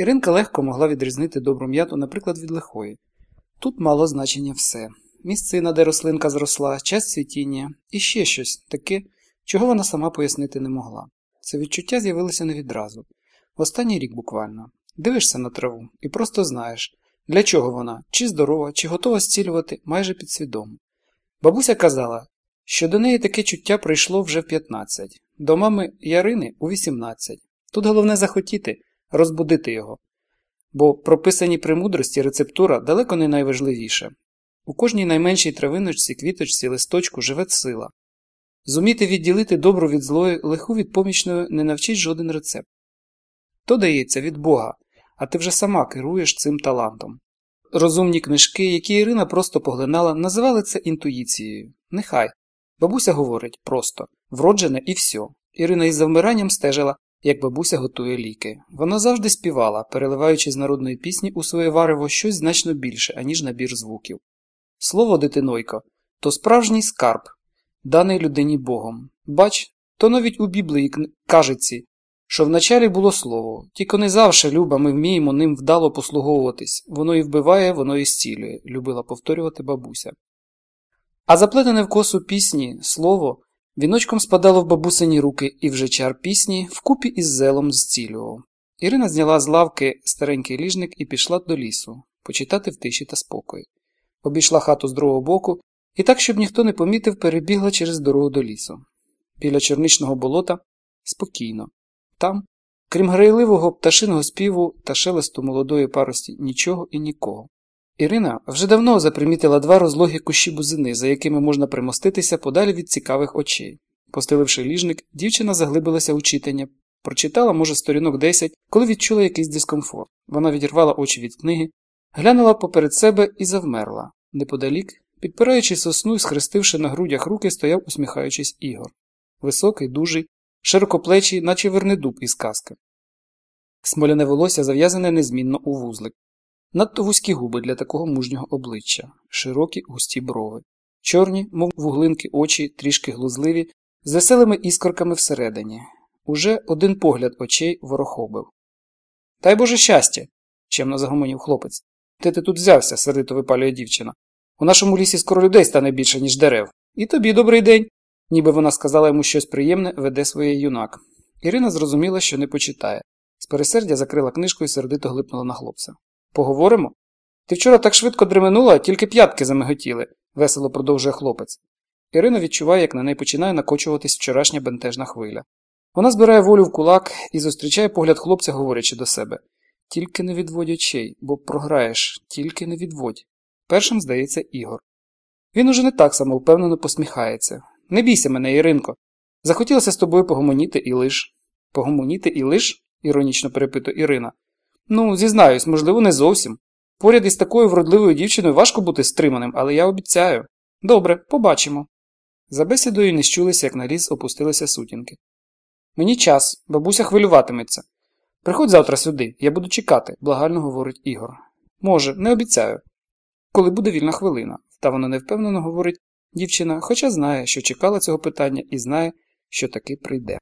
Іринка легко могла відрізнити добру м'яту, наприклад, від лихої. Тут мало значення все місцина, де рослинка зросла, час цвітіння і ще щось таке, чого вона сама пояснити не могла. Це відчуття з'явилося не відразу. В останній рік буквально. Дивишся на траву і просто знаєш, для чого вона, чи здорова, чи готова зцілювати майже підсвідомо. Бабуся казала, що до неї таке чуття прийшло вже в 15, до мами Ярини у 18. Тут головне захотіти, розбудити його. Бо прописані премудрості рецептура далеко не найважливіше. У кожній найменшій травиночці, квіточці, листочку живе сила. Зуміти відділити добру від злої, лиху від помічної не навчить жоден рецепт. То дається від Бога, а ти вже сама керуєш цим талантом. Розумні книжки, які Ірина просто поглинала, називали це інтуїцією. Нехай. Бабуся говорить просто вроджене і все. Ірина із завмиранням стежила, як бабуся готує ліки. Вона завжди співала, переливаючи з народної пісні у своє варево щось значно більше, аніж набір звуків. Слово, дитинойко, то справжній скарб, даний людині Богом. Бач, то навіть у Біблії кажеться, що вначалі було слово, тільки не завше, люба, ми вміємо ним вдало послуговуватись, воно і вбиває, воно і зцілює, любила повторювати бабуся. А заплетене в косу пісні слово віночком спадало в бабусині руки і вже чар пісні вкупі із зелом зцілював. Ірина зняла з лавки старенький ліжник і пішла до лісу почитати в тиші та спокої. Обійшла хату з другого боку і так, щоб ніхто не помітив, перебігла через дорогу до лісу. Біля черничного болота спокійно. Там, крім грайливого пташиного співу та шелесту молодої парості, нічого і нікого. Ірина вже давно запримітила два розлогі кущі бузини, за якими можна примоститися подалі від цікавих очей. Постеливши ліжник, дівчина заглибилася у читання, прочитала, може, сторінок 10, коли відчула якийсь дискомфорт. Вона відірвала очі від книги, глянула поперед себе і завмерла. Неподалік, підпираючи сосну і схрестивши на грудях руки, стояв, усміхаючись, Ігор. Високий, дужий, широкоплечий, наче вернедуб із казки. Смоляне волосся зав'язане незмінно у вузлик. Надто вузькі губи для такого мужнього обличчя, широкі густі брови, чорні, мов вуглинки очі, трішки глузливі, з веселими іскорками всередині. Уже один погляд очей ворохобив. Дай Боже щастя! чемно загомонів хлопець. Де ти тут взявся, сердито випалює дівчина. У нашому лісі скоро людей стане більше, ніж дерев. І тобі добрий день. Ніби вона сказала йому щось приємне, веде своє юнак. Ірина зрозуміла, що не почитає. З пересердя закрила книжку і сердито глипнула на хлопця. Поговоримо? Ти вчора так швидко дременула, тільки п'ятки замиготіли, весело продовжує хлопець. Ірина відчуває, як на неї починає накочуватись вчорашня бентежна хвиля. Вона збирає волю в кулак і зустрічає погляд хлопця, говорячи до себе Тільки не відводь очей, бо програєш, тільки не відводь. Першим здається Ігор. Він уже не так самовпевнено посміхається. Не бійся мене, Іринко. Захотілося з тобою погомоніти і лиш. Погомоніти і лиш? іронічно перепитує Ірина. Ну, зізнаюсь, можливо, не зовсім. Поряд із такою вродливою дівчиною важко бути стриманим, але я обіцяю. Добре, побачимо. За бесідою не щулися, як на ліс опустилися сутінки. Мені час, бабуся хвилюватиметься. Приходь завтра сюди, я буду чекати, благально говорить Ігор. Може, не обіцяю. Коли буде вільна хвилина, та вона невпевнено говорить дівчина, хоча знає, що чекала цього питання і знає, що таки прийде.